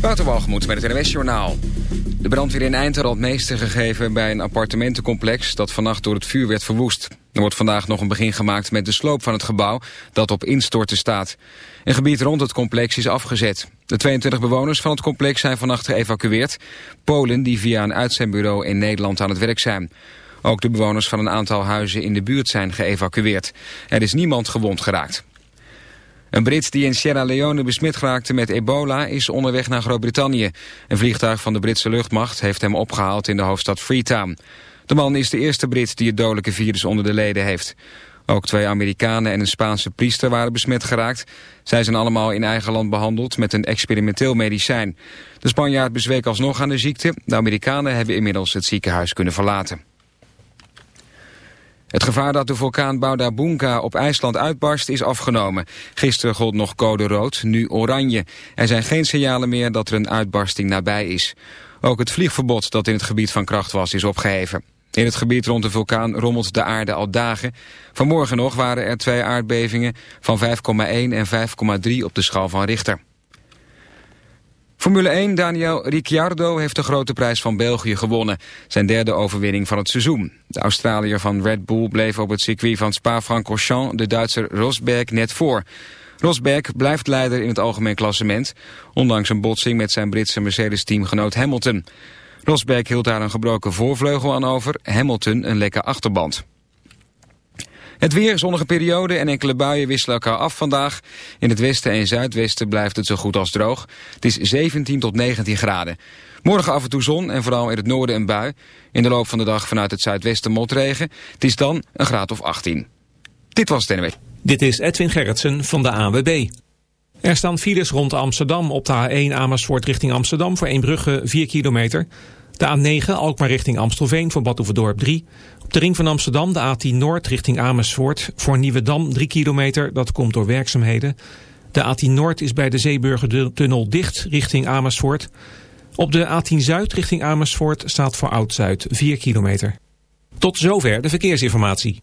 Waterwalgemoed met het NWS-journaal. De brandweer in Eind had meester gegeven bij een appartementencomplex... dat vannacht door het vuur werd verwoest. Er wordt vandaag nog een begin gemaakt met de sloop van het gebouw... dat op instorten staat. Een gebied rond het complex is afgezet. De 22 bewoners van het complex zijn vannacht geëvacueerd. Polen die via een uitzendbureau in Nederland aan het werk zijn. Ook de bewoners van een aantal huizen in de buurt zijn geëvacueerd. Er is niemand gewond geraakt. Een Brit die in Sierra Leone besmet geraakte met ebola is onderweg naar Groot-Brittannië. Een vliegtuig van de Britse luchtmacht heeft hem opgehaald in de hoofdstad Freetown. De man is de eerste Brit die het dodelijke virus onder de leden heeft. Ook twee Amerikanen en een Spaanse priester waren besmet geraakt. Zij zijn allemaal in eigen land behandeld met een experimenteel medicijn. De Spanjaard bezweek alsnog aan de ziekte. De Amerikanen hebben inmiddels het ziekenhuis kunnen verlaten. Het gevaar dat de vulkaan Bauda Bunga op IJsland uitbarst is afgenomen. Gisteren gold nog code rood, nu oranje. Er zijn geen signalen meer dat er een uitbarsting nabij is. Ook het vliegverbod dat in het gebied van kracht was is opgeheven. In het gebied rond de vulkaan rommelt de aarde al dagen. Vanmorgen nog waren er twee aardbevingen van 5,1 en 5,3 op de schaal van Richter. Formule 1 Daniel Ricciardo heeft de grote prijs van België gewonnen. Zijn derde overwinning van het seizoen. De Australiër van Red Bull bleef op het circuit van Spa-Francorchamps de Duitser Rosberg net voor. Rosberg blijft leider in het algemeen klassement, ondanks een botsing met zijn Britse Mercedes-teamgenoot Hamilton. Rosberg hield daar een gebroken voorvleugel aan over, Hamilton een lekke achterband. Het weer, zonnige periode en enkele buien wisselen elkaar af vandaag. In het westen en zuidwesten blijft het zo goed als droog. Het is 17 tot 19 graden. Morgen af en toe zon en vooral in het noorden een bui. In de loop van de dag vanuit het zuidwesten motregen. Het is dan een graad of 18. Dit was het. Dit is Edwin Gerritsen van de AWB. Er staan files rond Amsterdam op de A1 Amersfoort richting Amsterdam... voor Eembrugge 4 kilometer... De A9 Alkmaar richting Amstelveen voor Badhoevedorp 3. Op de ring van Amsterdam de A10 Noord richting Amersfoort. Voor Nieuwedam 3 kilometer, dat komt door werkzaamheden. De A10 Noord is bij de Zeeburgertunnel dicht richting Amersfoort. Op de A10 Zuid richting Amersfoort staat voor Oud-Zuid 4 kilometer. Tot zover de verkeersinformatie.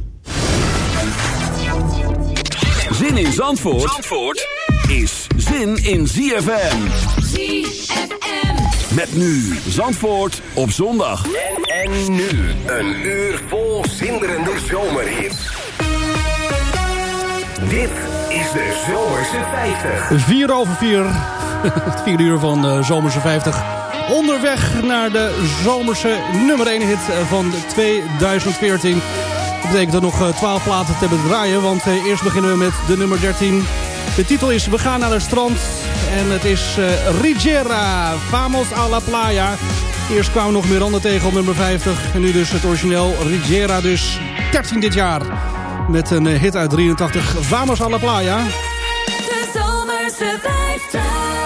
Zin in Zandvoort, Zandvoort is zin in ZFM. ZFM. Met nu Zandvoort op zondag. En, en nu een uur vol zinderende zomerhit. Dit is de Zomerse 50. 4 over 4. Het 4 uur van de Zomerse 50. Onderweg naar de Zomerse nummer 1 hit van 2014. Dat betekent er nog 12 platen te hebben draaien. Want eh, eerst beginnen we met de nummer 13. De titel is We gaan naar het strand. En het is uh, Rigera, Vamos a la Playa. Eerst kwamen nog Miranda tegen op nummer 50. En nu dus het origineel Rigera, dus 13 dit jaar. Met een eh, hit uit 83, Vamos a la Playa. De Zomerse 50.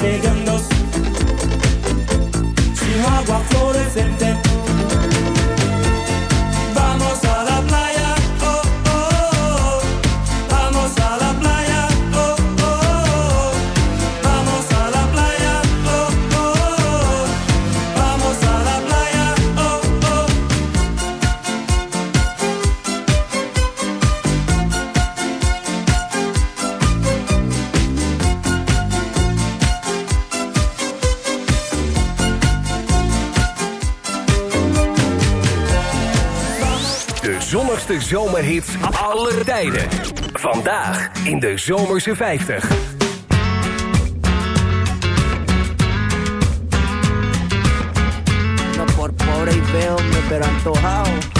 Sega. Aller tijden. Vandaag in de Zomerse 50. No por pobre y feo, me pero antojado.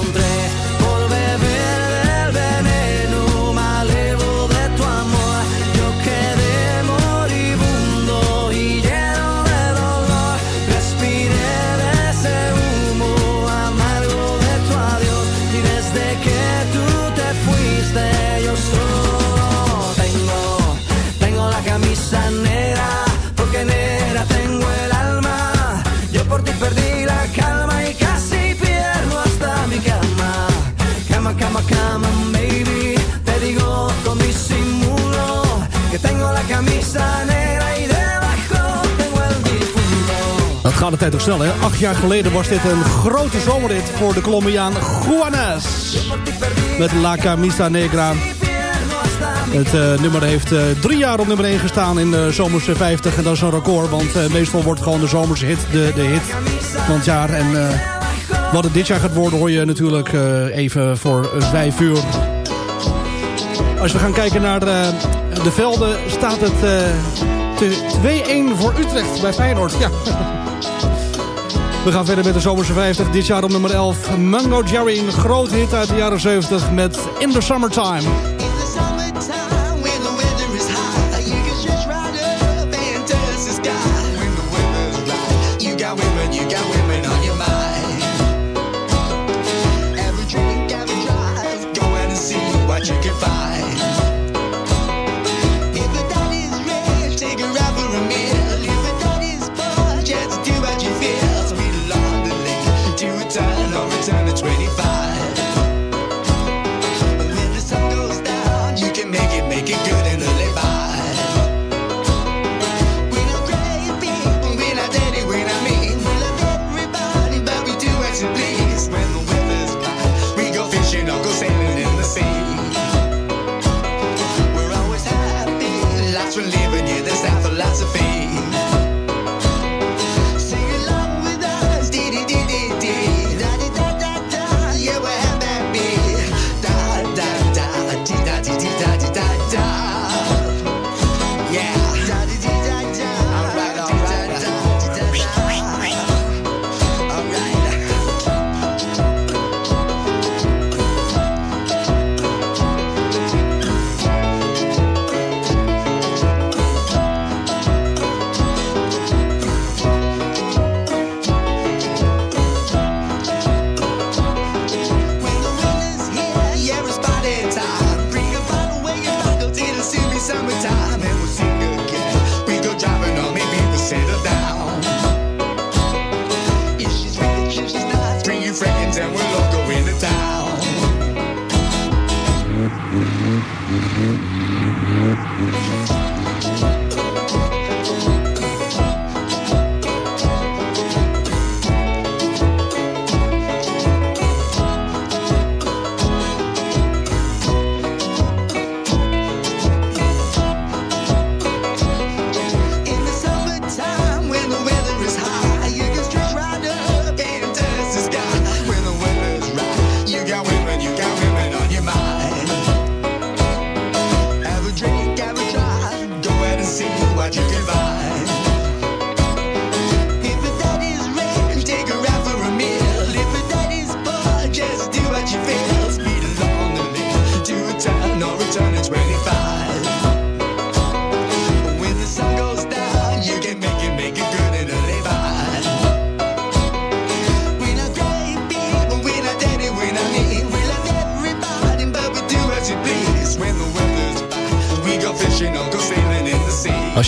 camisa negra y debajo tengo el difunto. Gaat de tijd toch snel, hè? Acht jaar geleden was dit een grote zomerrit voor de Colombiaan Juanes. Met La Camisa Negra. Het eh, nummer heeft eh, drie jaar op nummer 1 gestaan in de zomerse 50. En dat is een record, want eh, meestal wordt gewoon de zomerse hit de, de hit van het jaar. En wat het dit jaar gaat worden hoor je natuurlijk even voor vijf uur. Als we gaan kijken naar de velden staat het eh, te 2-1 voor Utrecht bij Feyenoord. Ja. We gaan verder met de zomerse 50. Dit jaar op nummer 11. Mango Jerry, een grote hit uit de jaren 70 met In the Summertime.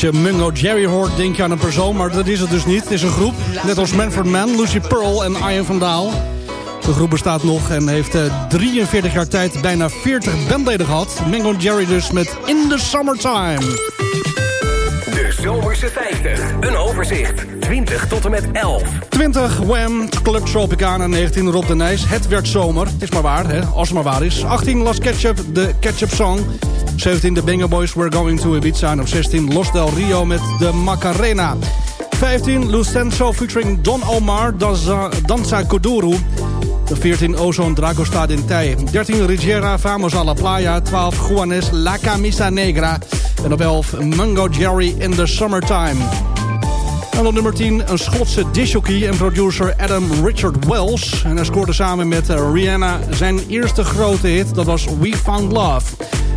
Je Mungo Jerry hoort, denk je aan een persoon, maar dat is het dus niet. Het is een groep, net als Manfred Mann, Lucy Pearl en Ian van Daal. De groep bestaat nog en heeft eh, 43 jaar tijd bijna 40 bandleden gehad. Mango Jerry dus met In the Summertime. Zomerse 50. Een overzicht. 20 tot en met 11. 20 Wham, Club Tropicana, 19 Rob de Nijs. Het werd zomer, is maar waar, hè, als het maar waar is. 18 Las Ketchup, de Ketchup Song. 17 de Bingo Boys, We're Going to Ibiza. En op 16 Los Del Rio met de Macarena. 15 Lucenzo featuring Don Omar, Danza, Danza Kuduro. De 14 Ozone Dragosta Dintei. 13 Rigiera, Vamos a la Playa. 12 Juanes, La Camisa Negra. En op 11 Mango Jerry in the Summertime. En op nummer 10 een Schotse disjockey en producer Adam Richard Wells. En hij scoorde samen met eh, Rihanna zijn eerste grote hit. Dat was We Found Love.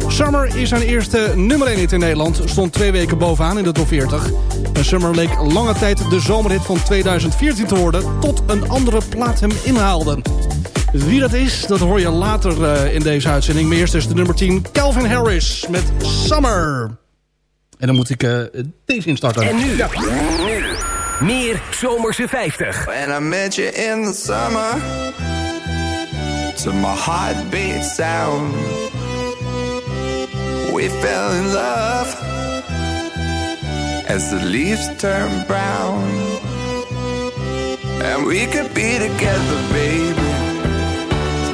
Summer is zijn eerste nummer 1 hit in Nederland. Stond twee weken bovenaan in de top 40. En Summer leek lange tijd de zomerhit van 2014 te worden... tot een andere plaat hem inhaalde. Wie dat is, dat hoor je later eh, in deze uitzending. Maar eerst is de nummer 10 Calvin Harris met Summer. En dan moet ik eh, deze instarten. En nu, nu, meer Zomerse 50. When I met you in the summer To my heartbeat sound We fell in love As the leaves turn brown And we could be together, baby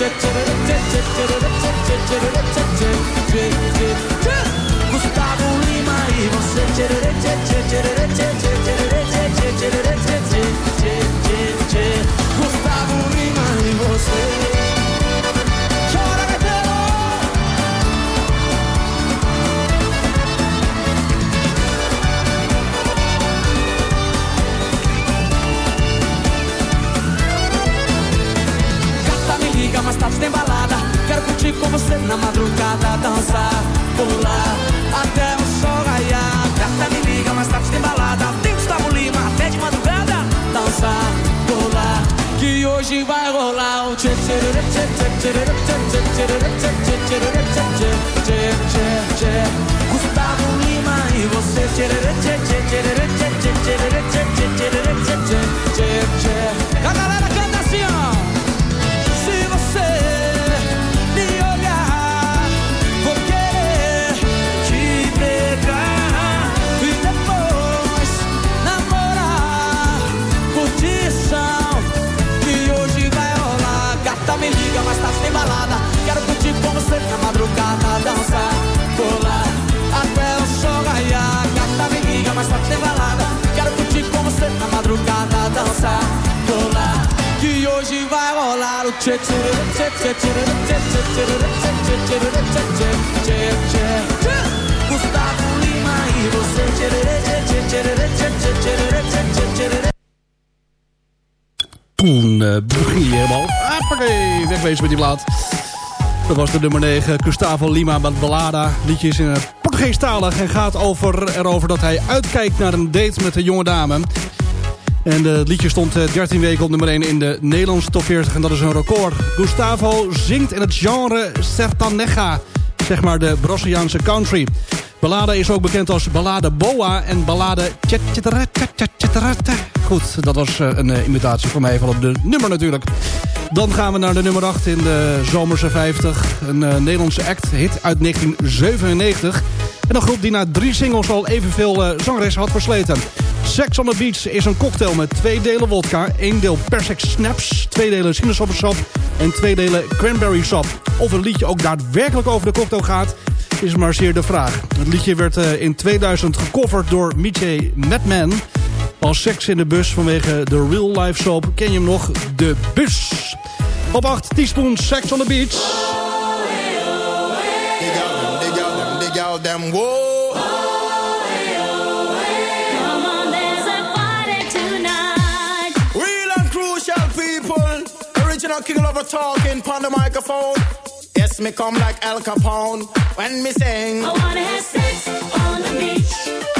said to the Gustavo begin je helemaal. Wegwezen met die blaad. Dat was de nummer 9, Gustavo Lima met ballada. Liedje in het Portugeestalig. en gaat over, erover dat hij uitkijkt naar een date met een jonge dame. En het liedje stond eh, 13 weken op nummer 1 in de Nederlandse top 40 en dat is een record. Gustavo zingt in het genre sertaneja, zeg maar de Braziliaanse country. Ballade is ook bekend als ballade boa en ballade. Goed, dat was eh, een eh, imitatie voor mij van op de nummer natuurlijk. Dan gaan we naar de nummer 8 in de Zomerse 50. Een eh, Nederlandse act, hit uit 1997. En een groep die na drie singles al evenveel uh, zangeressen had versleten. Sex on the Beach is een cocktail met twee delen wodka, één deel persik snaps, twee delen sinaasappelsap en twee delen cranberry sap. Of een liedje ook daadwerkelijk over de cocktail gaat, is maar zeer de vraag. Het liedje werd uh, in 2000 gecoverd door Mietje Madman. Als seks in de bus vanwege de real life soap ken je hem nog, De Bus. Op 8, teaspoon Sex on the Beach. Them, whoa. Come on, there's a party tonight. Real and crucial people. Original king talking on the microphone. Yes, me come like Al Capone when me sing. I wanna have sex on the beach.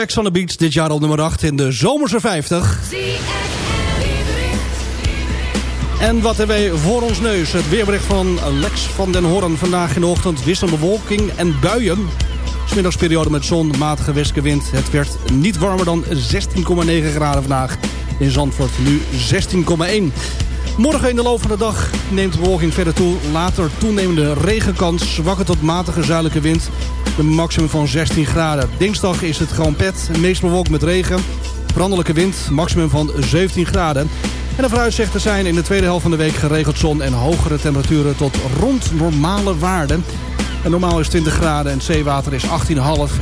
Sex on the Beach, dit jaar al nummer 8 in de Zomerse 50. En wat hebben wij voor ons neus? Het weerbericht van Lex van den Hoorn. Vandaag in de ochtend wisselende bewolking en buien. Smiddags met zon, matige westelijke wind. Het werd niet warmer dan 16,9 graden vandaag. In Zandvoort nu 16,1. Morgen in de loop van de dag neemt de bewolking verder toe. Later toenemende regenkans, zwakke tot matige zuidelijke wind. Een maximum van 16 graden. Dinsdag is het gewoon pet, meest met regen. Veranderlijke wind, maximum van 17 graden. En de vooruitzichten zijn in de tweede helft van de week geregeld zon... en hogere temperaturen tot rond normale waarden. En normaal is 20 graden en zeewater is 18,5.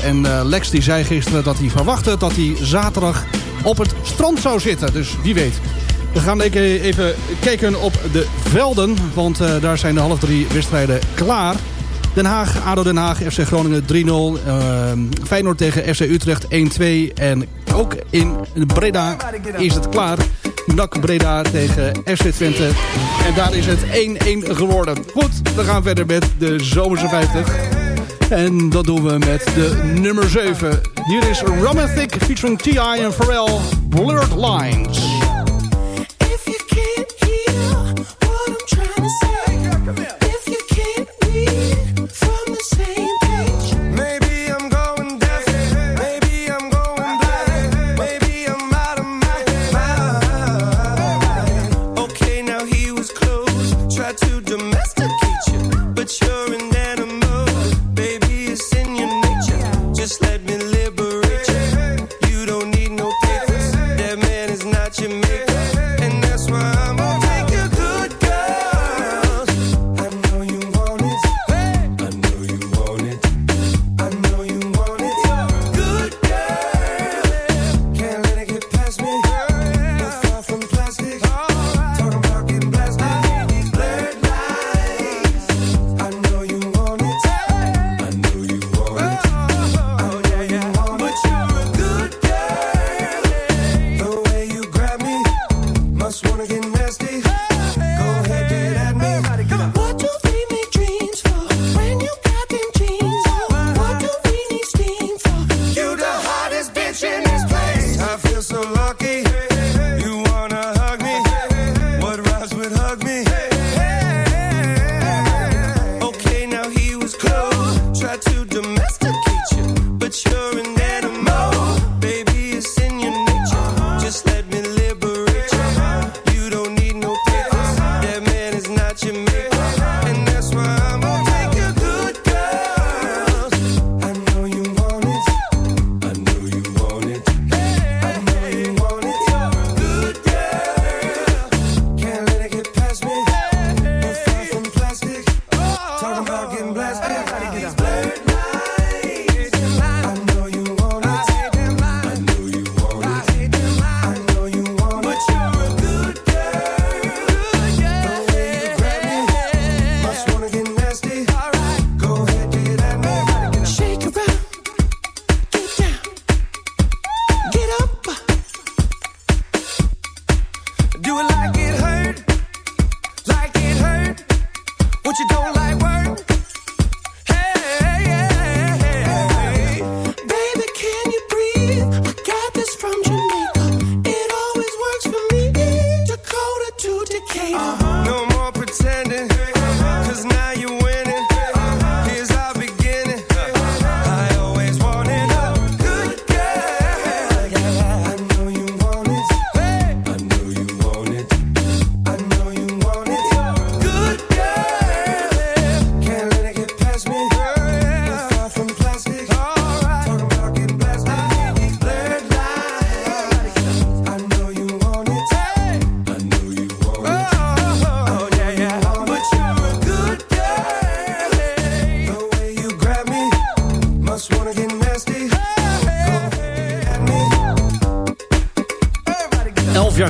En eh, Lex die zei gisteren dat hij verwachtte dat hij zaterdag op het strand zou zitten. Dus wie weet. We gaan even- even kijken op de velden. Want eh, daar zijn de half drie wedstrijden klaar. Den Haag, ADO Den Haag, FC Groningen 3-0. ehm, Feyenoord tegen FC Utrecht 1-2. En ook in Breda is het klaar. NAC Breda tegen FC Twente. En daar is het 1-1 geworden. Goed, we gaan verder met de Zomerse 50. En dat doen we met de nummer 7. Hier is Romantic featuring T.I. en Pharrell. Blurred Lines.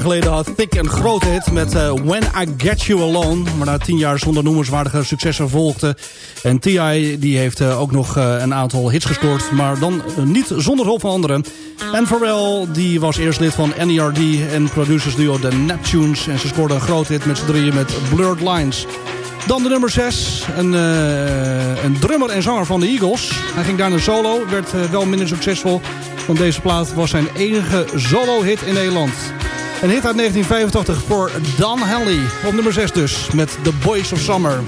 geleden had Thick een grote hit met eh, When I Get You Alone. Maar na tien jaar zonder noemenswaardige successen volgde. En T.I. die heeft eh, ook nog eh, een aantal hits gescoord. Maar dan niet zonder hulp van anderen. En Pharrell die was eerst lid van NERD en producers duo The Neptunes. En ze scoorde een grote hit met z'n drieën met Blurred Lines. Dan de nummer 6, een, een, drummer en zanger van de Eagles. Hij ging daar daarna solo, werd wel minder succesvol... want deze plaat was zijn enige solo-hit in Nederland. Een hit uit 1985 voor Dan Henley. Op nummer 6 dus, met The Boys of Summer.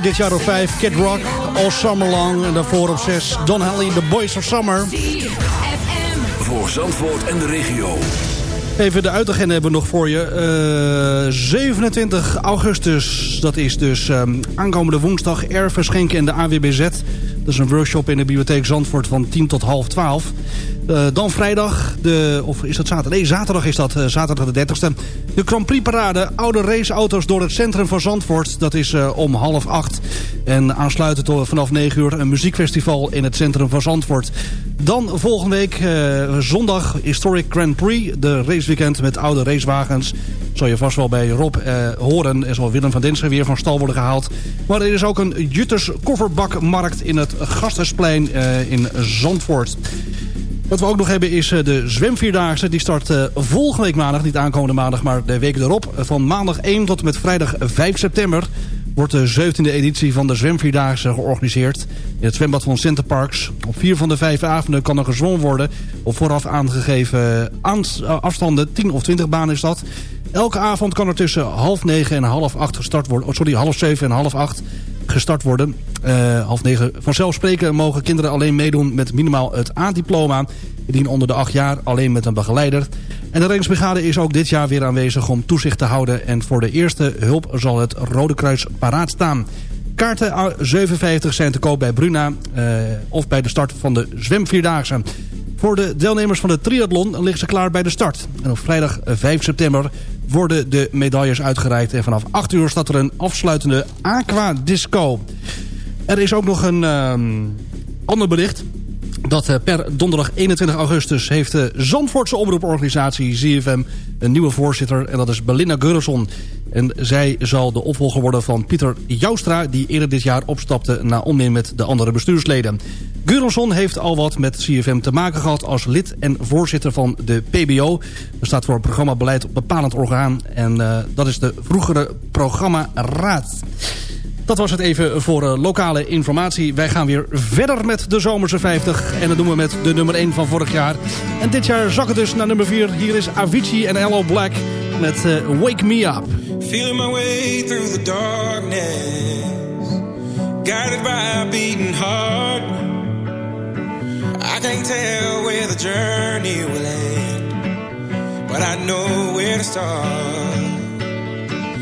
Vorig jaar op 4, dit jaar op 5. Kid Rock, All Summer Long. En daarvoor op 6, Don Henley, The Boys of Summer. Voor Zandvoort en de regio. Even de uitagenda hebben we nog voor je. Eh, 27 augustus, dat is dus ehm, aankomende woensdag... Erven schenken in de AWBZ. Dat is een workshop in de bibliotheek Zandvoort van 10 tot half 12. Eh, dan vrijdag, de, of is dat zaterdag? Nee, zaterdag is dat, eh, zaterdag de 30ste. De Grand Prix parade, oude raceauto's door het centrum van Zandvoort. Dat is eh, om half acht. En aansluitend vanaf 9 uur een muziekfestival in het centrum van Zandvoort. Dan volgende week zondag Historic Grand Prix. De raceweekend met oude racewagens. Zal je vast wel bij Rob horen. Er zal Willem van Dinsen weer van stal worden gehaald. Maar er is ook een Jutters kofferbakmarkt in het Gasthuisplein eh, in Zandvoort. Wat we ook nog hebben is eh, de zwemvierdaagse. Die start eh, volgende week maandag, niet aankomende maandag, maar de week erop. Van maandag 1 tot en met vrijdag 5 september wordt de 17e editie van de zwemvierdaagse georganiseerd. In het zwembad van Centerparks. Op vier van de vijf avonden kan er gezwommen worden. Op vooraf aangegeven afstanden, 10 of 20 banen is dat. Elke avond kan er tussen half negen en half acht gestart worden. Oh, sorry, half zeven en half acht gestart worden. Eh, half negen. Vanzelfsprekend mogen kinderen alleen meedoen met minimaal het A-diploma. Indien onder de acht jaar alleen met een begeleider. En de reddingsbrigade is ook dit jaar weer aanwezig om toezicht te houden. En voor de eerste hulp zal het Rode Kruis paraat staan. Kaarten A57 zijn te koop bij Bruna eh, of bij de start van de zwemvierdaagse. Voor de deelnemers van de triathlon liggen ze klaar bij de start. En op vrijdag 5 september worden de medailles uitgereikt. En vanaf 8 uur staat er een afsluitende aqua disco. Er is ook nog een ehm, ander bericht. Dat eh, per donderdag 21 augustus heeft de Zandvoortse omroeporganisatie ZFM een nieuwe voorzitter. En dat is Belinda Gurrison. En zij zal de opvolger worden van Pieter Joustra... die eerder dit jaar opstapte na onmin met de andere bestuursleden. Gurrison heeft al wat met CFM te maken gehad als lid en voorzitter van de PBO. Dat staat voor programmabeleid op bepalend orgaan. En uh, dat is de vroegere programmaraad. Dat was het even voor uh, lokale informatie. Wij gaan weer verder met de Zomerse 50. En dat doen we met de nummer 1 van vorig jaar. En dit jaar zak het dus naar nummer 4. Hier is Avicii en Hello Black met uh, Wake Me Up. Feeling my way through the darkness Guided by a beating heart I can't tell where the journey will end But I know where to start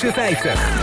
Zomerse 50.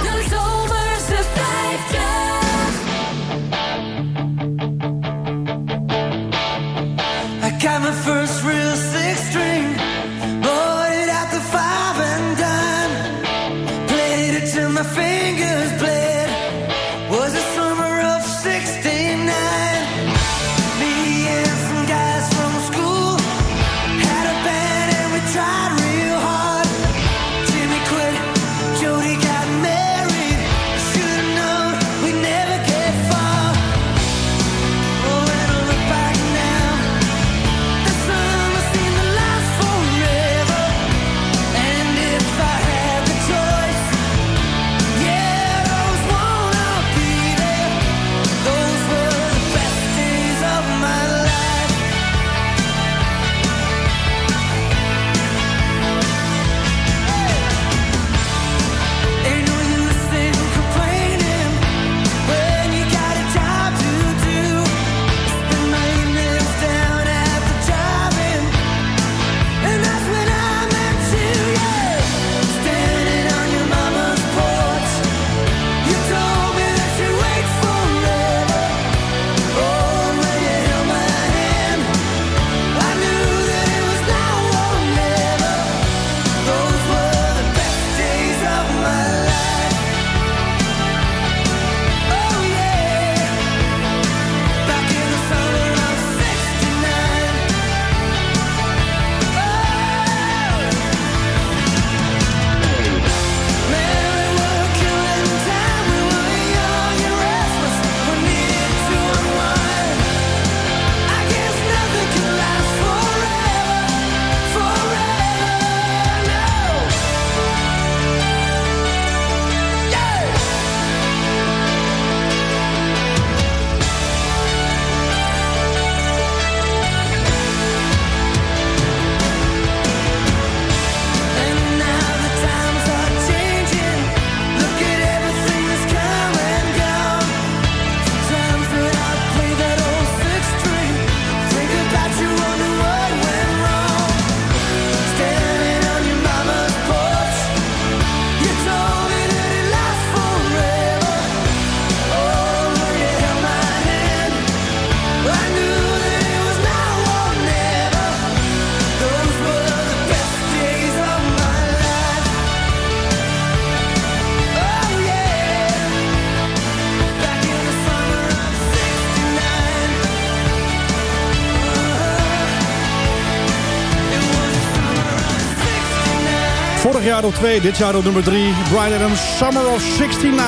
Jaar op 2, dit jaar op nummer 3. Brian Adams, Summer of 69.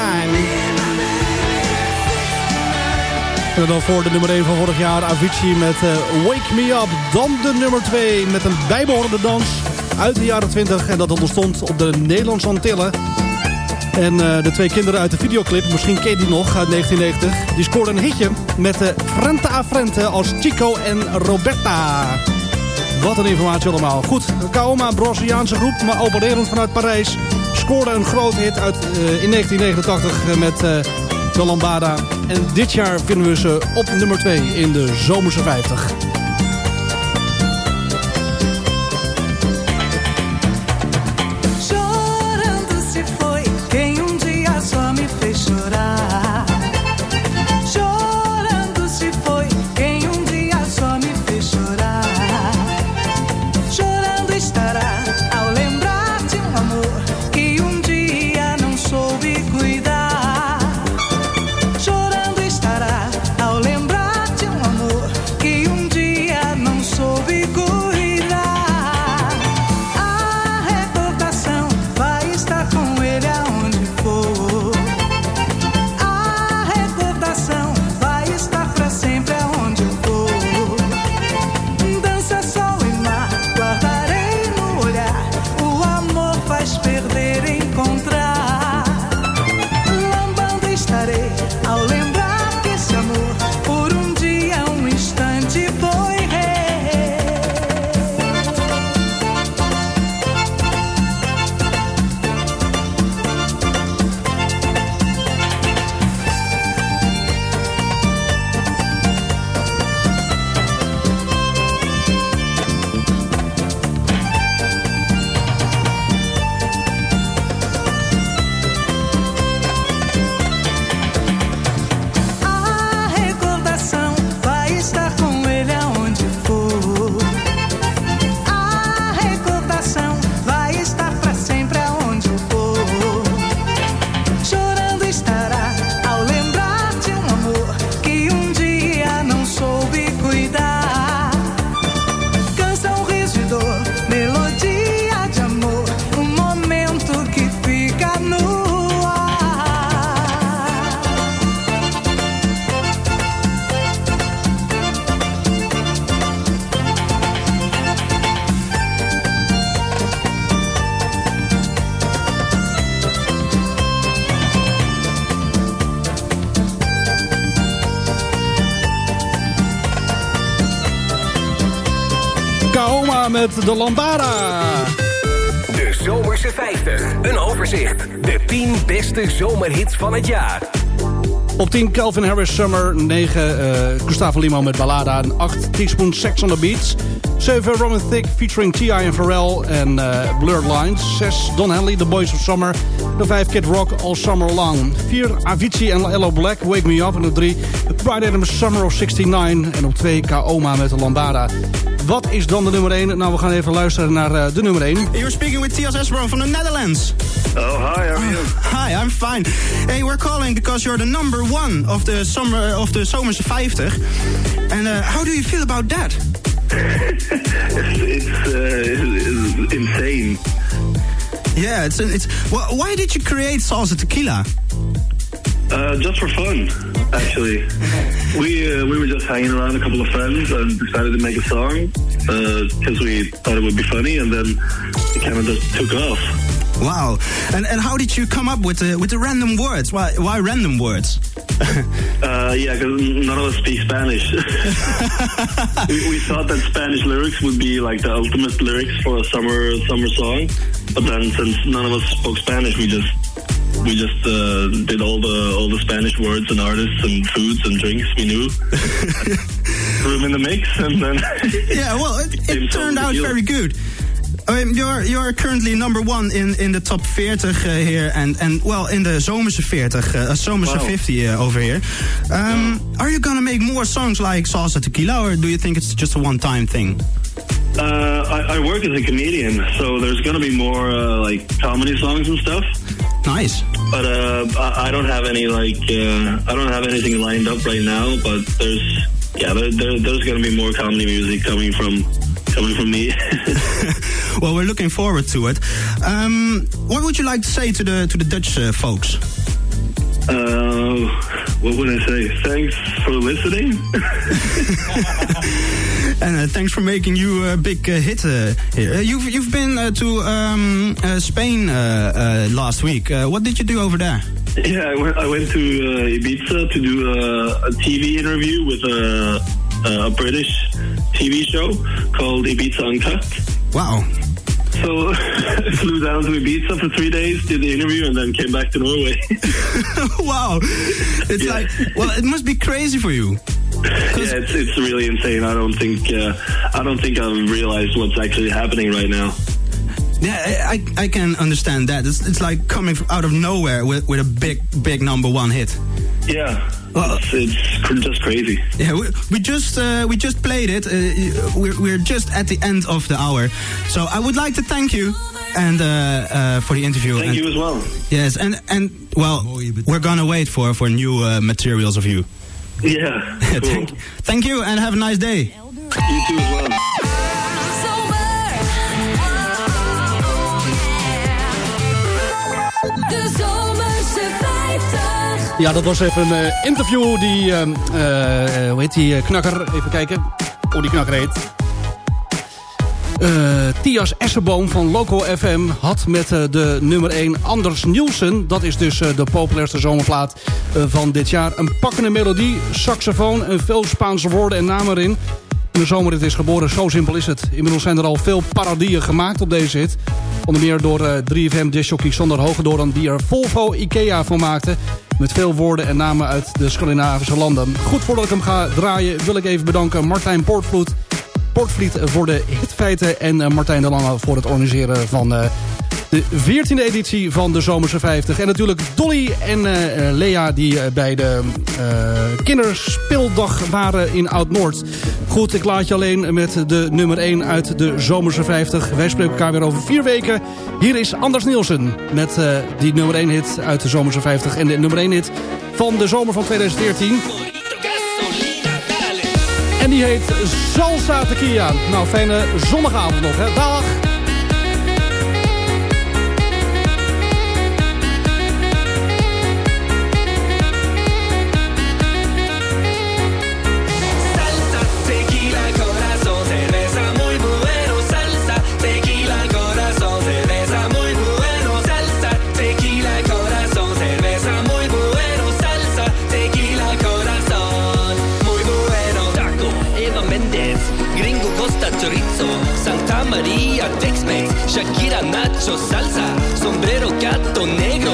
En dan voor de nummer 1 van vorig jaar, Avicii met eh, Wake Me Up. Dan de nummer 2 met een bijbehorende dans uit de jaren 20. En dat ontstond op de Nederlandse Antillen. En eh, de twee kinderen uit de videoclip, misschien ken je die nog, uit 1990... die scoorden een hitje met de Frente a Frente als Chico en Roberta. Wat een informatie allemaal. Goed, Kaoma, Braziliaanse groep, maar opererend vanuit Parijs... scoorde een grote hit uit, eh, in 1989 met eh, de Lambada. En dit jaar vinden we ze op nummer 2 in de Zomerse 50. De Lambada. De Zomerse 50. Een overzicht. De 10 beste zomerhits van het jaar. Op 10 Calvin Harris Summer. 9 eh, Gustavo Limo met Ballada. En 8 Teaspoon Sex on the Beats. 7 Roman Thicke featuring T.I. en Pharrell en eh, Blurred Lines. 6 Don Henley, The Boys of Summer. De 5 Kid Rock, All Summer Long. 4 Avicii en Ello Black, Wake Me Up. En op 3 Brian Adams Summer of 69. En op 2 Kaoma met de Lambada. Wat is dan de nummer 1? Nou, we gaan even luisteren naar eh, de nummer 1. You're speaking with Tias Esbro from the Netherlands. Oh, hi, how are you? Hi, I'm fine. Hey, we're calling because you're the number one of the summer of the Zomerse 50. And uh, how do you feel about that? it's it's, uh, it's insane. Yeah, it's it's. Wh- why did you create salsa tequila? Uh, just for fun, actually. we uh, we were just hanging around a couple of friends and decided to make a song because we thought it would be funny, and then it kind of just took off. Wow. And and how did you come up with the with the random words? Why why random words? Uh, yeah, because none of us speak Spanish. we, we thought that Spanish lyrics would be like the ultimate lyrics for a summer summer song, but then since none of us spoke Spanish, we just we just uh, did all the all the Spanish words and artists and foods and drinks we knew. Threw them in the mix, and then yeah, well, it, it turned out very good. I mean, you're you're currently number one in, in the top 40 uh, here, and, and well in the Zomerse 40, uh, Zomerse Wow. 50 uh, over here. Um, Are you gonna make more songs like Salsa Tequila, or do you think it's just a one time thing? Uh, I, I work as a comedian, so there's gonna be more uh, like comedy songs and stuff. Nice. But uh, I, I don't have any like uh, I don't have anything lined up right now. But there's yeah, there, there, there's gonna be more comedy music coming from coming from me. well, we're looking forward to it. Um, what would you like to say to the to the Dutch uh, folks? Uh, what would I say? Thanks for listening. And uh, thanks for making you a big uh, hit uh, here. Uh, you've you've been uh, to um, uh, Spain uh, uh, last week. Uh, what did you do over there? Yeah, I went, I went to uh, Ibiza to do a, a TV interview with a, a British TV show called Ibiza Uncut. Wow. So flew down to Ibiza for three days, did the interview, and then came back to Norway. wow, it's like well, it must be crazy for you. yeah, it's it's really insane. I don't think uh, I don't think I've realized what's actually happening right now. Yeah, I, I can understand that. It's, it's like coming out of nowhere with, with a big, big number one hit. Yeah, it's, it's cr- just crazy. Yeah, we, we just uh, we just played it. Uh, we're, we're just at the end of the hour, so I would like to thank you and uh, uh, for the interview. Thank and, you as well. Yes, and and well, we're gonna wait for for new uh, materials of you. Yeah, cool. thank, thank you and have a nice day. You too as well. De Zomerse 50. Ja, dat was even een eh, interview die, ehm, eh, eh, hoe heet die knakker? Even kijken hoe die knakker heet. Tias Essenboom van Loco FM had met de nummer 1 Anders Nielsen... dat is dus de populairste zomerplaat van dit jaar... een pakkende melodie, saxofoon en veel Spaanse woorden en namen erin. In de zomerrit is geboren, zo simpel is het. Inmiddels zijn er al veel parodieën gemaakt op deze hit. Onder meer door eh 3FM discjockey Sander Hogedoorn... die er Volvo Ikea van maakte... met veel woorden en namen uit de Scandinavische landen. Goed voordat ik hem ga draaien wil ik even bedanken Martijn Poortvloed... Portvliet voor de hitfeiten en eh, Martijn de Lange voor het organiseren van eh, de 14e editie van de Zomerse 50. En natuurlijk Dolly en eh, eh, Lea die eh, bij de eh, kinderspeeldag waren in Oud-Noord. Goed, ik laat je alleen met de nummer 1 uit de Zomerse 50. Wij spreken elkaar weer over vier weken. Hier is Anders Nielsen met die nummer 1 hit uit de Zomerse 50. En de nummer 1 hit van de zomer van 2014. En die heet Salsa Tequila. Nou, fijne zondagavond nog, hè. Dag! Shakira, Nacho, Salsa, Sombrero, Gato Negro,